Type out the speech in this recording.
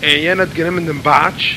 Jenet genommen den Batsch